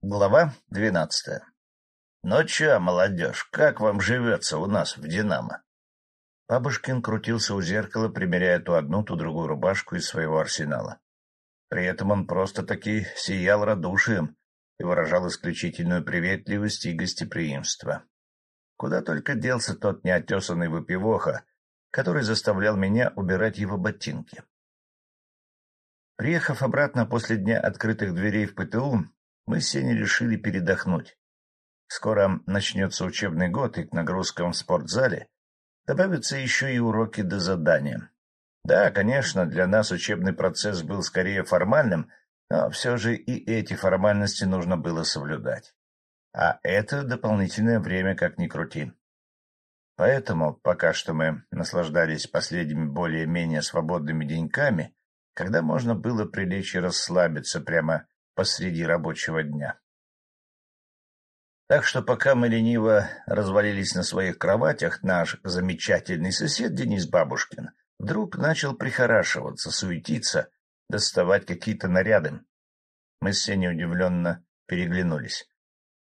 Глава двенадцатая. «Ну чё, молодежь, как вам живется у нас в «Динамо»?» Бабушкин крутился у зеркала, примеряя то одну, то другую рубашку из своего арсенала. При этом он просто-таки сиял радушием и выражал исключительную приветливость и гостеприимство. Куда только делся тот неотесанный выпивоха, который заставлял меня убирать его ботинки. Приехав обратно после дня открытых дверей в ПТУ, мы с Сеней решили передохнуть. Скоро начнется учебный год, и к нагрузкам в спортзале добавятся еще и уроки до задания. Да, конечно, для нас учебный процесс был скорее формальным, но все же и эти формальности нужно было соблюдать. А это дополнительное время как ни крути. Поэтому пока что мы наслаждались последними более-менее свободными деньками, когда можно было прилечь и расслабиться прямо посреди рабочего дня. Так что пока мы лениво развалились на своих кроватях, наш замечательный сосед Денис Бабушкин вдруг начал прихорашиваться, суетиться, доставать какие-то наряды. Мы с Сеней удивленно переглянулись.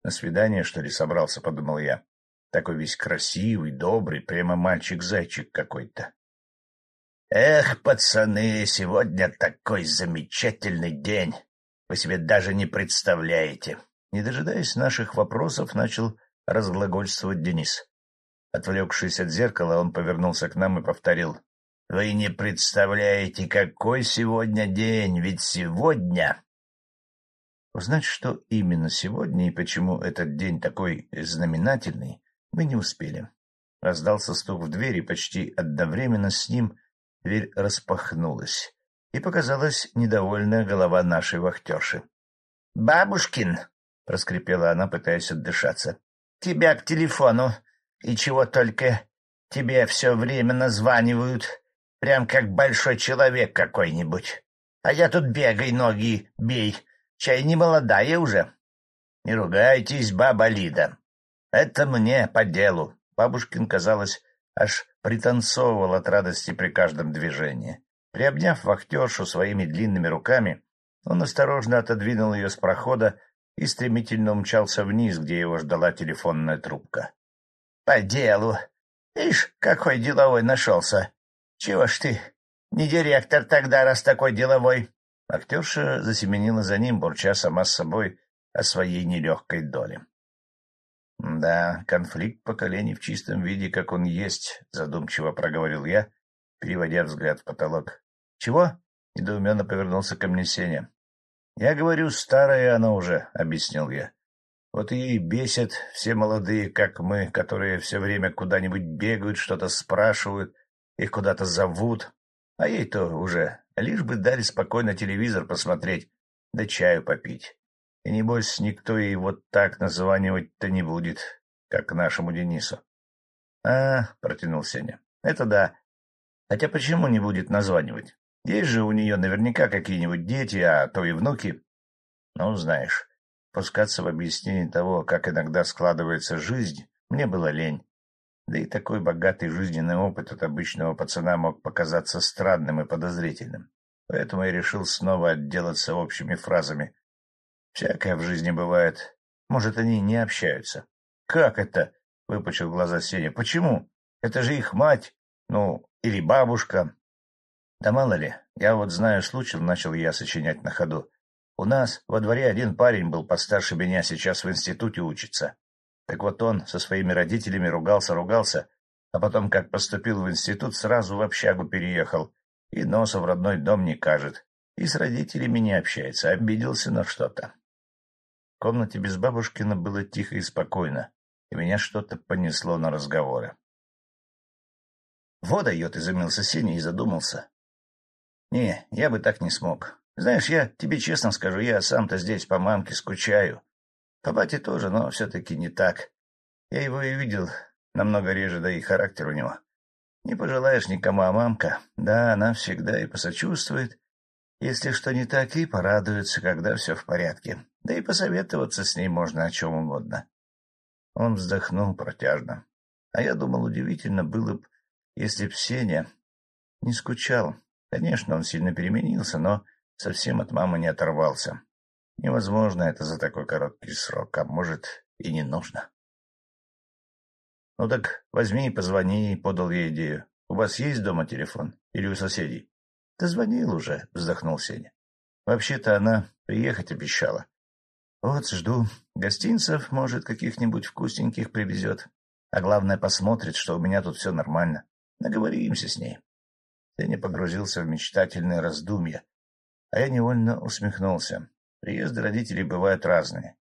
На свидание, что ли, собрался, подумал я. Такой весь красивый, добрый, прямо мальчик-зайчик какой-то. Эх, пацаны, сегодня такой замечательный день. Вы себе даже не представляете. Не дожидаясь наших вопросов, начал разглагольствовать Денис. Отвлекшись от зеркала, он повернулся к нам и повторил. — Вы не представляете, какой сегодня день, ведь сегодня... Узнать, что именно сегодня и почему этот день такой знаменательный, мы не успели. Раздался стук в дверь, и почти одновременно с ним дверь распахнулась и показалась недовольная голова нашей вахтерши. — Бабушкин! — проскрипела она, пытаясь отдышаться. — Тебя к телефону, и чего только тебе все время названивают, прям как большой человек какой-нибудь. А я тут бегай, ноги бей, чай не молодая уже. Не ругайтесь, баба Лида. Это мне по делу. Бабушкин, казалось, аж пританцовывал от радости при каждом движении. Приобняв вахтершу своими длинными руками, он осторожно отодвинул ее с прохода и стремительно умчался вниз, где его ждала телефонная трубка. — По делу. Ишь, какой деловой нашелся. Чего ж ты, не директор тогда, раз такой деловой? Актерша засеменила за ним, бурча сама с собой о своей нелегкой доле. — Да, конфликт поколений в чистом виде, как он есть, — задумчиво проговорил я, переводя взгляд в потолок. — Чего? — недоуменно повернулся ко мне Сеня. — Я говорю, старая она уже, — объяснил я. Вот ей бесят все молодые, как мы, которые все время куда-нибудь бегают, что-то спрашивают, их куда-то зовут. А ей-то уже лишь бы дали спокойно телевизор посмотреть, да чаю попить. И небось никто ей вот так названивать-то не будет, как нашему Денису. — А, — протянул Сеня, — это да. Хотя почему не будет названивать? Есть же у нее наверняка какие-нибудь дети, а то и внуки. Ну, знаешь, пускаться в объяснение того, как иногда складывается жизнь, мне было лень. Да и такой богатый жизненный опыт от обычного пацана мог показаться странным и подозрительным. Поэтому я решил снова отделаться общими фразами. Всякое в жизни бывает. Может, они не общаются. — Как это? — выпучил глаза Сеня. — Почему? Это же их мать, ну, или бабушка. Да мало ли, я вот знаю случай, начал я сочинять на ходу. У нас во дворе один парень был постарше меня, сейчас в институте учится. Так вот он со своими родителями ругался-ругался, а потом, как поступил в институт, сразу в общагу переехал и носа в родной дом не кажет, и с родителями не общается, обиделся на что-то. В комнате без бабушкина было тихо и спокойно, и меня что-то понесло на разговоры. — Вот дает, — изумился Сеня и задумался. Не, я бы так не смог. Знаешь, я тебе честно скажу, я сам-то здесь по мамке скучаю. По бате тоже, но все-таки не так. Я его и видел намного реже, да и характер у него. Не пожелаешь никому, а мамка, да, она всегда и посочувствует, если что не так, и порадуется, когда все в порядке. Да и посоветоваться с ней можно о чем угодно. Он вздохнул протяжно. А я думал, удивительно было бы, если б Сеня не скучал Конечно, он сильно переменился, но совсем от мамы не оторвался. Невозможно это за такой короткий срок, а может и не нужно. — Ну так возьми и позвони, — подал я идею. — У вас есть дома телефон? Или у соседей? — Да звонил уже, — вздохнул Сеня. — Вообще-то она приехать обещала. — Вот жду. Гостинцев, может, каких-нибудь вкусненьких привезет. А главное, посмотрит, что у меня тут все нормально. Наговоримся с ней. Сеня погрузился в мечтательные раздумья, а я невольно усмехнулся. Приезды родителей бывают разные.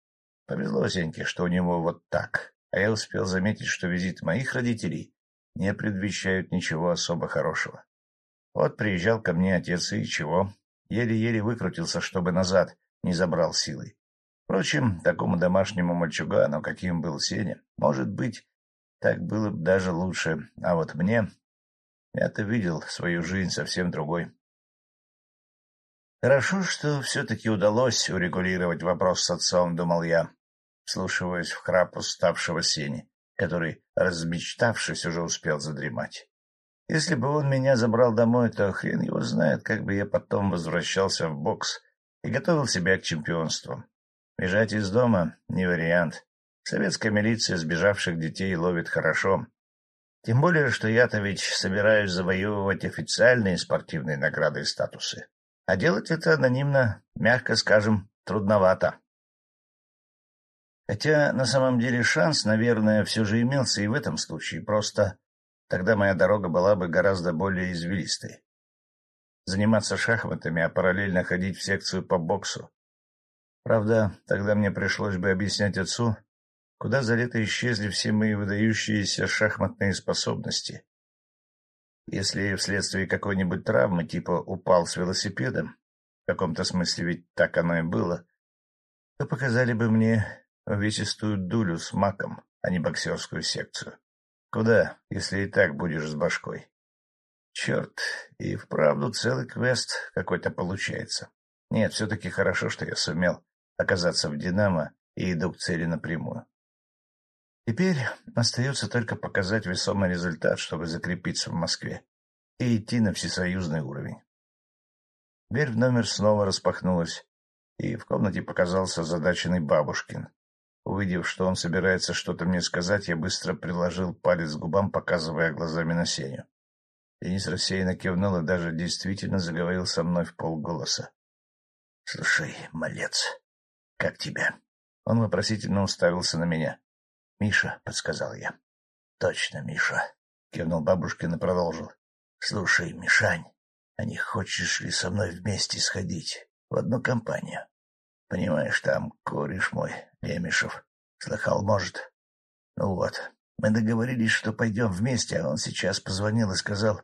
Повезло Сеньке, что у него вот так, а я успел заметить, что визит моих родителей не предвещают ничего особо хорошего. Вот приезжал ко мне отец и чего, еле-еле выкрутился, чтобы назад не забрал силой. Впрочем, такому домашнему мальчугану, каким был Сеня, может быть, так было бы даже лучше, а вот мне... Я-то видел свою жизнь совсем другой. Хорошо, что все-таки удалось урегулировать вопрос с отцом, думал я, слушаясь в храп уставшего Сени, который, размечтавшись, уже успел задремать. Если бы он меня забрал домой, то хрен его знает, как бы я потом возвращался в бокс и готовил себя к чемпионству. Бежать из дома — не вариант. Советская милиция сбежавших детей ловит хорошо. Тем более, что я-то ведь собираюсь завоевывать официальные спортивные награды и статусы. А делать это анонимно, мягко скажем, трудновато. Хотя на самом деле шанс, наверное, все же имелся и в этом случае, просто тогда моя дорога была бы гораздо более извилистой. Заниматься шахматами, а параллельно ходить в секцию по боксу. Правда, тогда мне пришлось бы объяснять отцу, куда за лето исчезли все мои выдающиеся шахматные способности, если вследствие какой-нибудь травмы, типа упал с велосипедом, в каком-то смысле ведь так оно и было, то показали бы мне увесистую дулю с маком, а не боксерскую секцию. Куда, если и так будешь с башкой? Черт, и вправду целый квест какой-то получается. Нет, все-таки хорошо, что я сумел оказаться в «Динамо» и иду к цели напрямую. Теперь остается только показать весомый результат, чтобы закрепиться в Москве и идти на всесоюзный уровень. Дверь в номер снова распахнулась, и в комнате показался задаченный бабушкин. Увидев, что он собирается что-то мне сказать, я быстро приложил палец к губам, показывая глазами на Сеню. Денис рассеянно кивнул и даже действительно заговорил со мной в полголоса. — Слушай, малец, как тебя? Он вопросительно уставился на меня. — Миша, — подсказал я. — Точно, Миша, — кивнул бабушкин и продолжил. — Слушай, Мишань, а не хочешь ли со мной вместе сходить в одну компанию? Понимаешь, там кореш мой, Лемешев, слыхал, может. Ну вот, мы договорились, что пойдем вместе, а он сейчас позвонил и сказал,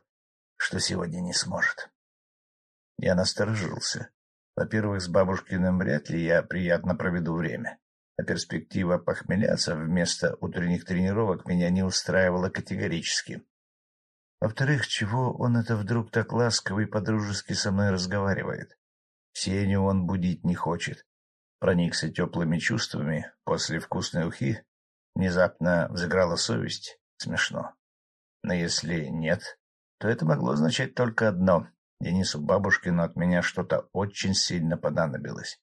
что сегодня не сможет. Я насторожился. Во-первых, с бабушкиным вряд ли я приятно проведу время а перспектива похмеляться вместо утренних тренировок меня не устраивала категорически. Во-вторых, чего он это вдруг так ласково и подружески со мной разговаривает? Сеню он будить не хочет. Проникся теплыми чувствами после вкусной ухи. Внезапно взыграла совесть. Смешно. Но если нет, то это могло означать только одно. Денису Бабушкину от меня что-то очень сильно понадобилось.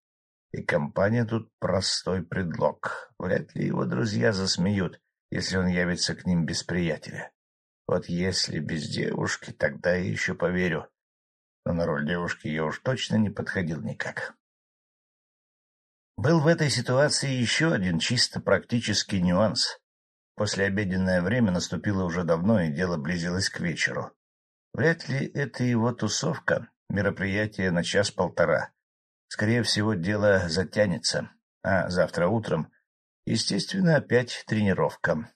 И компания тут простой предлог. Вряд ли его друзья засмеют, если он явится к ним без приятеля. Вот если без девушки, тогда я еще поверю. Но на роль девушки я уж точно не подходил никак. Был в этой ситуации еще один чисто практический нюанс. Послеобеденное время наступило уже давно, и дело близилось к вечеру. Вряд ли это его тусовка, мероприятие на час-полтора. Скорее всего, дело затянется, а завтра утром, естественно, опять тренировка.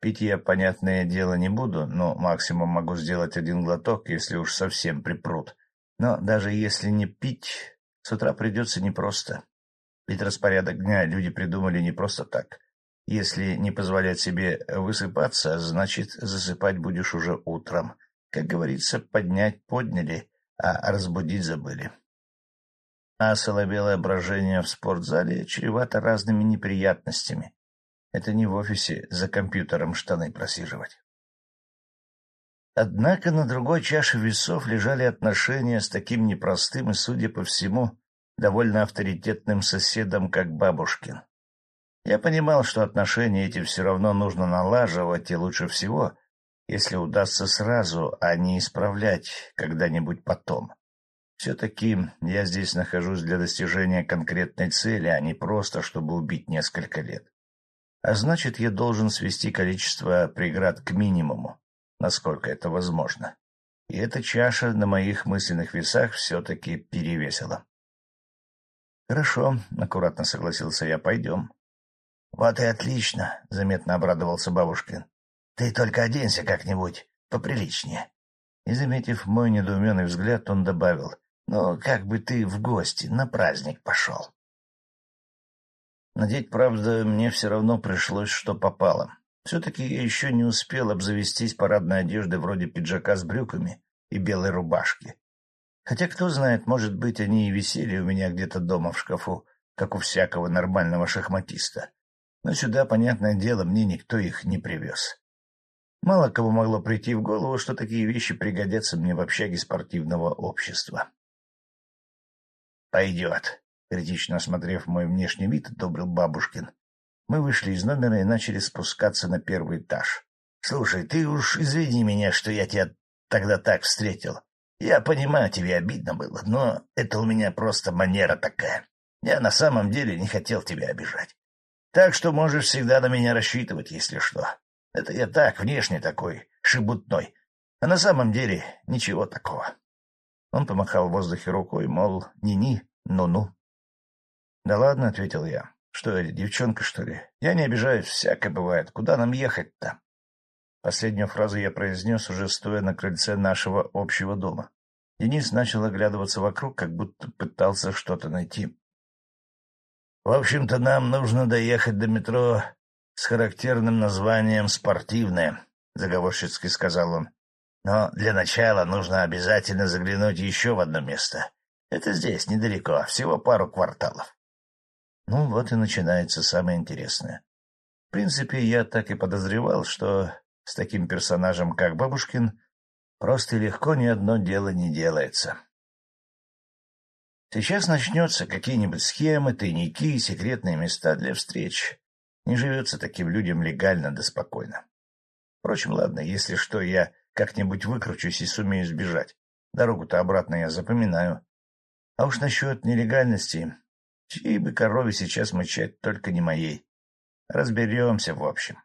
Пить я, понятное дело, не буду, но максимум могу сделать один глоток, если уж совсем припрут. Но даже если не пить, с утра придется непросто. Ведь распорядок дня люди придумали не просто так. Если не позволять себе высыпаться, значит, засыпать будешь уже утром. Как говорится, поднять подняли, а разбудить забыли а соловелое брожение в спортзале чревато разными неприятностями. Это не в офисе за компьютером штаны просиживать. Однако на другой чаше весов лежали отношения с таким непростым и, судя по всему, довольно авторитетным соседом, как бабушкин. Я понимал, что отношения эти все равно нужно налаживать, и лучше всего, если удастся сразу, а не исправлять когда-нибудь потом. Все-таки я здесь нахожусь для достижения конкретной цели, а не просто, чтобы убить несколько лет. А значит, я должен свести количество преград к минимуму, насколько это возможно. И эта чаша на моих мысленных весах все-таки перевесила. — Хорошо, — аккуратно согласился я, — пойдем. — Вот и отлично, — заметно обрадовался бабушкин. — Ты только оденься как-нибудь поприличнее. И, заметив мой недоуменный взгляд, он добавил, — Ну, как бы ты в гости на праздник пошел. Надеть, правда, мне все равно пришлось, что попало. Все-таки я еще не успел обзавестись парадной одеждой вроде пиджака с брюками и белой рубашки. Хотя, кто знает, может быть, они и висели у меня где-то дома в шкафу, как у всякого нормального шахматиста. Но сюда, понятное дело, мне никто их не привез. Мало кому могло прийти в голову, что такие вещи пригодятся мне в общаге спортивного общества. «Пойдет», — критично осмотрев мой внешний вид, одобрил бабушкин. Мы вышли из номера и начали спускаться на первый этаж. — Слушай, ты уж извини меня, что я тебя тогда так встретил. Я понимаю, тебе обидно было, но это у меня просто манера такая. Я на самом деле не хотел тебя обижать. Так что можешь всегда на меня рассчитывать, если что. Это я так, внешне такой, шебутной. А на самом деле ничего такого. Он помахал в воздухе рукой, мол, ни-ни, ну-ну. — Да ладно, — ответил я. Что девчонка, что ли? Я не обижаюсь, всякое бывает. Куда нам ехать-то? Последнюю фразу я произнес, уже стоя на крыльце нашего общего дома. Денис начал оглядываться вокруг, как будто пытался что-то найти. — В общем-то, нам нужно доехать до метро с характерным названием «Спортивное», — заговорщицки сказал он. — Но для начала нужно обязательно заглянуть еще в одно место. Это здесь, недалеко, всего пару кварталов. Ну, вот и начинается самое интересное. В принципе, я так и подозревал, что с таким персонажем, как Бабушкин, просто и легко ни одно дело не делается. Сейчас начнется какие-нибудь схемы, тайники, секретные места для встреч. Не живется таким людям легально да спокойно. Впрочем, ладно, если что, я как-нибудь выкручусь и сумею сбежать. Дорогу-то обратно я запоминаю. А уж насчет нелегальности Чьей бы корове сейчас мычать, только не моей. Разберемся, в общем.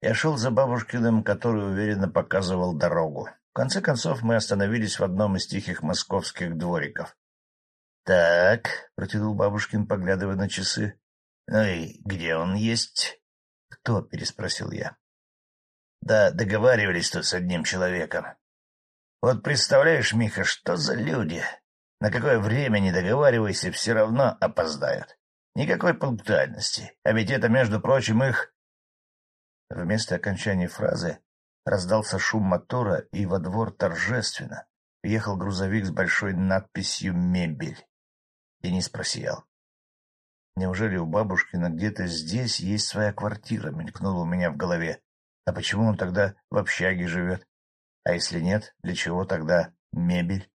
Я шел за бабушкиным, который уверенно показывал дорогу. В конце концов мы остановились в одном из тихих московских двориков. — Так, — протянул бабушкин, поглядывая на часы. — Ну и где он есть? — Кто? — переспросил я. — Да договаривались тут с одним человеком. Вот представляешь, Миха, что за люди? На какое время не договаривайся, все равно опоздают. Никакой пунктуальности. А ведь это, между прочим, их... Вместо окончания фразы раздался шум мотора, и во двор торжественно въехал грузовик с большой надписью «Мебель». Денис просиял. Неужели у бабушкина где-то здесь есть своя квартира, мелькнула у меня в голове. А почему он тогда в общаге живет? А если нет, для чего тогда мебель?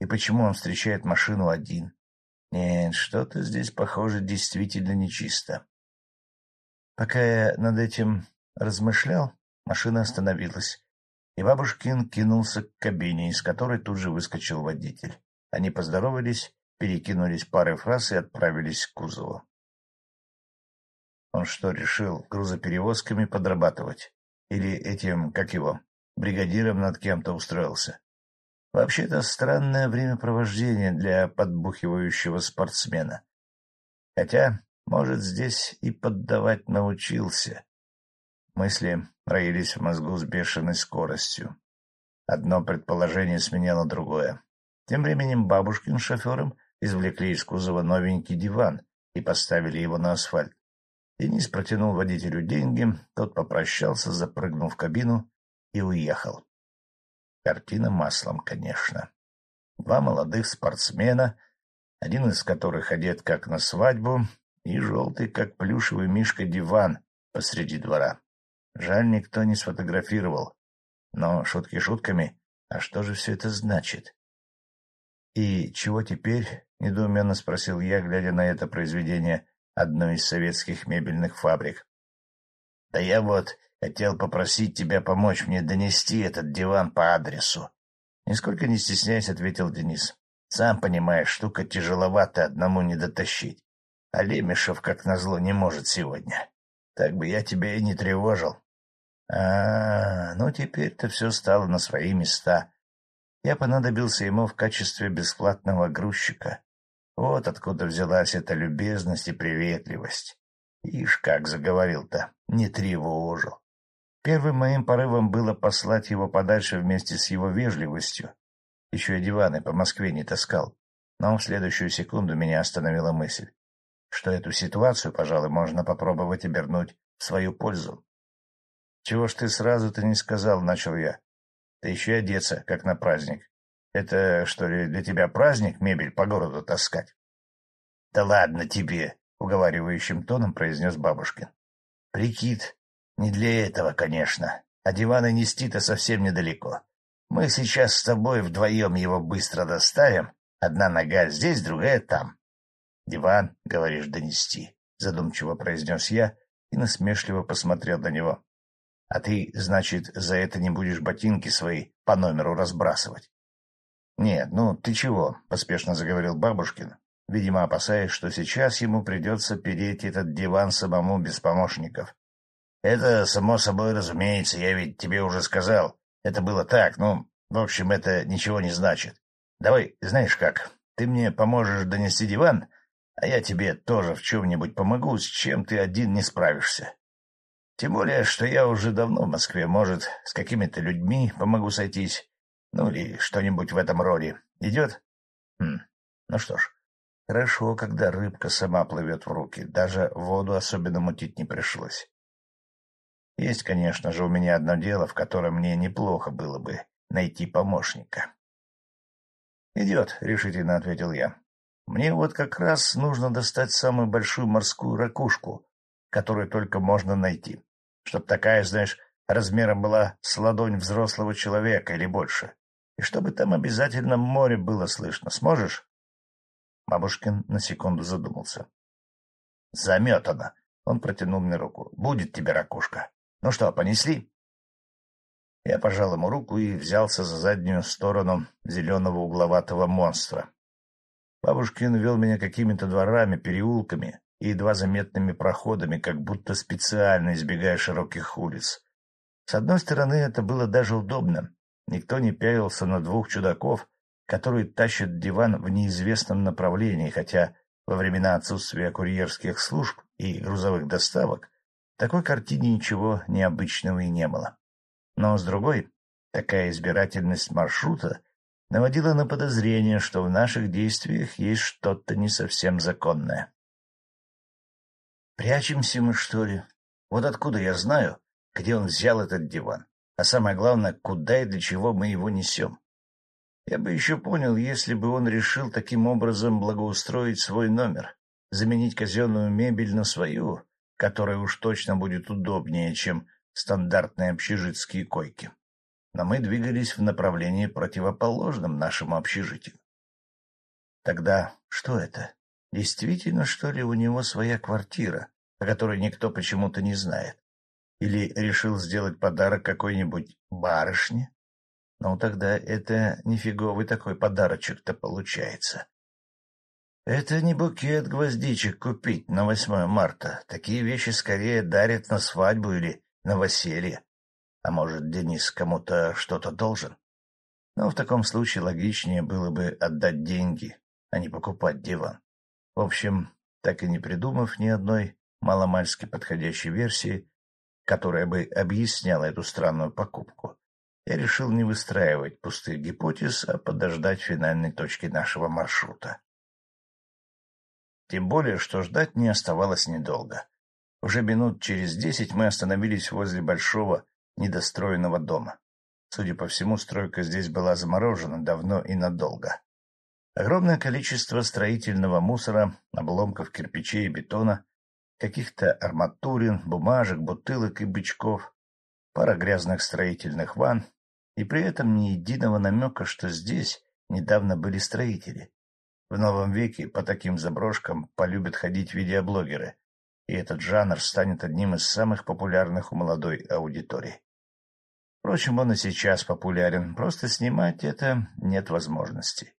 И почему он встречает машину один? Нет, что-то здесь, похоже, действительно нечисто. Пока я над этим размышлял, машина остановилась, и бабушкин кинулся к кабине, из которой тут же выскочил водитель. Они поздоровались, перекинулись парой фраз и отправились к кузову. Он что, решил грузоперевозками подрабатывать? Или этим, как его, бригадиром над кем-то устроился? Вообще-то странное времяпровождение для подбухивающего спортсмена. Хотя, может, здесь и поддавать научился. Мысли роились в мозгу с бешеной скоростью. Одно предположение сменяло другое. Тем временем бабушкин шофером извлекли из кузова новенький диван и поставили его на асфальт. Денис протянул водителю деньги, тот попрощался, запрыгнул в кабину и уехал. Картина маслом, конечно. Два молодых спортсмена, один из которых одет как на свадьбу, и желтый, как плюшевый мишка, диван посреди двора. Жаль, никто не сфотографировал. Но шутки шутками, а что же все это значит? — И чего теперь? — недоуменно спросил я, глядя на это произведение одной из советских мебельных фабрик. — Да я вот хотел попросить тебя помочь мне донести этот диван по адресу. Нисколько не стесняясь, ответил Денис. — Сам понимаешь, штука тяжеловата одному не дотащить. А Лемешев, как назло, не может сегодня. Так бы я тебя и не тревожил. А, ну теперь-то все стало на свои места. Я понадобился ему в качестве бесплатного грузчика. Вот откуда взялась эта любезность и приветливость. Ишь, как заговорил-то, не тревожил. Первым моим порывом было послать его подальше вместе с его вежливостью. Еще и диваны по Москве не таскал. Но в следующую секунду меня остановила мысль, что эту ситуацию, пожалуй, можно попробовать обернуть в свою пользу. — Чего ж ты сразу-то не сказал, — начал я. — Ты еще одеться, как на праздник. Это, что ли, для тебя праздник мебель по городу таскать? — Да ладно тебе, — уговаривающим тоном произнес бабушкин. — Прикид, не для этого, конечно. А диваны нести-то совсем недалеко. Мы сейчас с тобой вдвоем его быстро доставим. Одна нога здесь, другая там. — Диван, говоришь, донести, — задумчиво произнес я и насмешливо посмотрел на него. А ты, значит, за это не будешь ботинки свои по номеру разбрасывать? — Нет, ну ты чего? — поспешно заговорил бабушкин, видимо, опасаясь, что сейчас ему придется переть этот диван самому без помощников. — Это, само собой, разумеется, я ведь тебе уже сказал. Это было так, ну, в общем, это ничего не значит. Давай, знаешь как, ты мне поможешь донести диван, а я тебе тоже в чем-нибудь помогу, с чем ты один не справишься. Тем более, что я уже давно в Москве, может, с какими-то людьми помогу сойтись, ну или что-нибудь в этом роде. Идет? Хм. Ну что ж, хорошо, когда рыбка сама плывет в руки, даже воду особенно мутить не пришлось. Есть, конечно же, у меня одно дело, в котором мне неплохо было бы найти помощника. — Идет, — решительно ответил я. — Мне вот как раз нужно достать самую большую морскую ракушку, которую только можно найти чтоб такая, знаешь, размером была с ладонь взрослого человека или больше. И чтобы там обязательно море было слышно. Сможешь? Бабушкин на секунду задумался. — Заметано. Он протянул мне руку. — Будет тебе ракушка. Ну что, понесли? Я пожал ему руку и взялся за заднюю сторону зеленого угловатого монстра. Бабушкин вел меня какими-то дворами, переулками, и едва заметными проходами, как будто специально избегая широких улиц. С одной стороны, это было даже удобно. Никто не пялился на двух чудаков, которые тащат диван в неизвестном направлении, хотя во времена отсутствия курьерских служб и грузовых доставок такой картине ничего необычного и не было. Но, с другой, такая избирательность маршрута наводила на подозрение, что в наших действиях есть что-то не совсем законное. Прячемся мы, что ли? Вот откуда я знаю, где он взял этот диван? А самое главное, куда и для чего мы его несем? Я бы еще понял, если бы он решил таким образом благоустроить свой номер, заменить казенную мебель на свою, которая уж точно будет удобнее, чем стандартные общежитские койки. Но мы двигались в направлении противоположном нашему общежитию. Тогда что это? Действительно, что ли, у него своя квартира, о которой никто почему-то не знает? Или решил сделать подарок какой-нибудь барышне? Ну, тогда это нифиговый такой подарочек-то получается. Это не букет гвоздичек купить на 8 марта. Такие вещи скорее дарят на свадьбу или новоселье. А может, Денис кому-то что-то должен? Но в таком случае логичнее было бы отдать деньги, а не покупать диван. В общем, так и не придумав ни одной маломальски подходящей версии, которая бы объясняла эту странную покупку, я решил не выстраивать пустых гипотез, а подождать финальной точки нашего маршрута. Тем более, что ждать не оставалось недолго. Уже минут через десять мы остановились возле большого недостроенного дома. Судя по всему, стройка здесь была заморожена давно и надолго. Огромное количество строительного мусора, обломков кирпичей и бетона, каких-то арматурин, бумажек, бутылок и бычков, пара грязных строительных ванн, и при этом ни единого намека, что здесь недавно были строители. В новом веке по таким заброшкам полюбят ходить видеоблогеры, и этот жанр станет одним из самых популярных у молодой аудитории. Впрочем, он и сейчас популярен, просто снимать это нет возможности.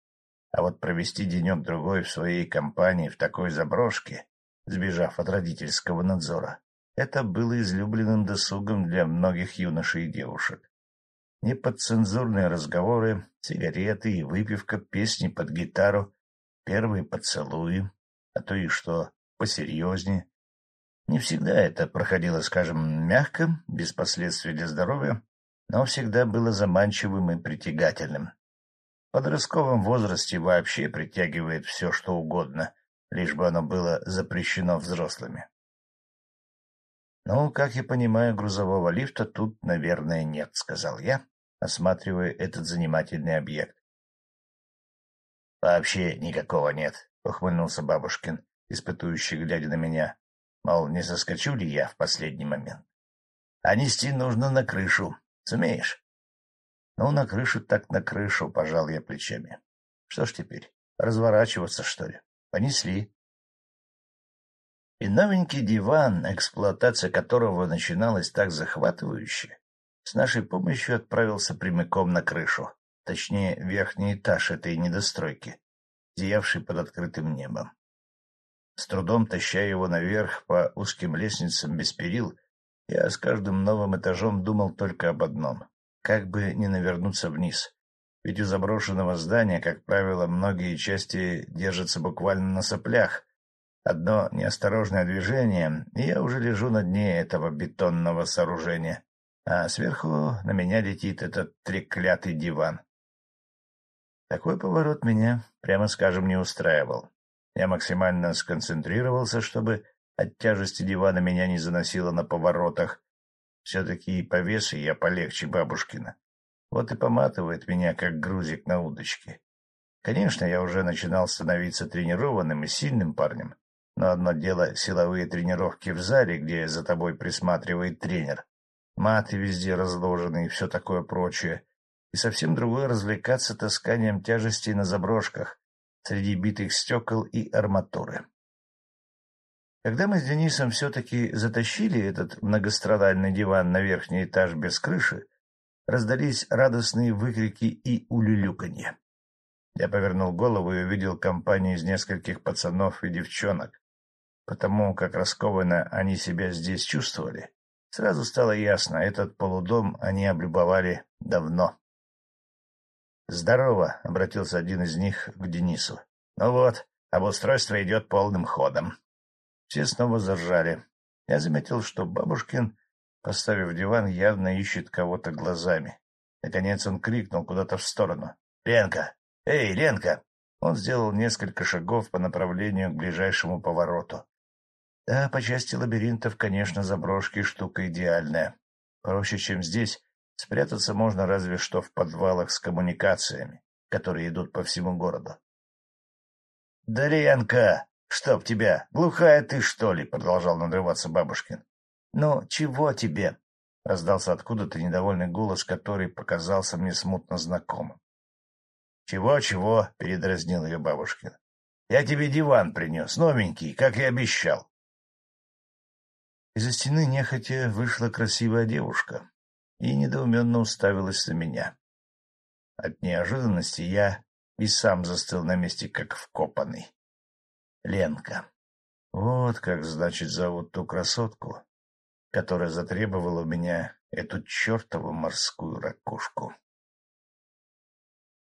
А вот провести денек-другой в своей компании в такой заброшке, сбежав от родительского надзора, это было излюбленным досугом для многих юношей и девушек. Неподцензурные разговоры, сигареты и выпивка, песни под гитару, первые поцелуи, а то и что посерьезнее. Не всегда это проходило, скажем, мягко, без последствий для здоровья, но всегда было заманчивым и притягательным. В подростковом возрасте вообще притягивает все, что угодно, лишь бы оно было запрещено взрослыми. «Ну, как я понимаю, грузового лифта тут, наверное, нет», — сказал я, осматривая этот занимательный объект. «Вообще никакого нет», — ухмыльнулся бабушкин, испытующий, глядя на меня. Мол, не соскочу ли я в последний момент? «А нести нужно на крышу. Сумеешь? — Ну, на крышу так на крышу, — пожал я плечами. — Что ж теперь, разворачиваться, что ли? Понесли. И новенький диван, эксплуатация которого начиналась так захватывающе, с нашей помощью отправился прямиком на крышу, точнее, верхний этаж этой недостройки, зиявший под открытым небом. С трудом таща его наверх по узким лестницам без перил, я с каждым новым этажом думал только об одном — как бы не навернуться вниз. Ведь у заброшенного здания, как правило, многие части держатся буквально на соплях. Одно неосторожное движение, и я уже лежу на дне этого бетонного сооружения, а сверху на меня летит этот треклятый диван. Такой поворот меня, прямо скажем, не устраивал. Я максимально сконцентрировался, чтобы от тяжести дивана меня не заносило на поворотах. Все-таки и по весу я полегче бабушкина. Вот и поматывает меня, как грузик на удочке. Конечно, я уже начинал становиться тренированным и сильным парнем, но одно дело — силовые тренировки в зале, где за тобой присматривает тренер, маты везде разложены и все такое прочее, и совсем другое — развлекаться тасканием тяжестей на заброшках среди битых стекол и арматуры. Когда мы с Денисом все-таки затащили этот многострадальный диван на верхний этаж без крыши, раздались радостные выкрики и улюлюканье. Я повернул голову и увидел компанию из нескольких пацанов и девчонок. Потому как раскованно они себя здесь чувствовали, сразу стало ясно, этот полудом они облюбовали давно. «Здорово», — обратился один из них к Денису. «Ну вот, обустройство идет полным ходом. Все снова заржали. Я заметил, что бабушкин, поставив диван, явно ищет кого-то глазами. Наконец он крикнул куда-то в сторону. — Ленка! Эй, Ленка! Он сделал несколько шагов по направлению к ближайшему повороту. Да, по части лабиринтов, конечно, заброшки штука идеальная. Проще, чем здесь, спрятаться можно разве что в подвалах с коммуникациями, которые идут по всему городу. — Да, Ленка! «Чтоб тебя! Глухая ты, что ли?» — продолжал надрываться бабушкин. «Ну, чего тебе?» — раздался откуда-то недовольный голос, который показался мне смутно знакомым. «Чего-чего?» — передразнил ее бабушкин. «Я тебе диван принес, новенький, как и обещал». Из-за стены нехотя вышла красивая девушка и недоуменно уставилась на меня. От неожиданности я и сам застыл на месте, как вкопанный. Ленка. Вот как, значит, зовут ту красотку, которая затребовала у меня эту чертову морскую ракушку.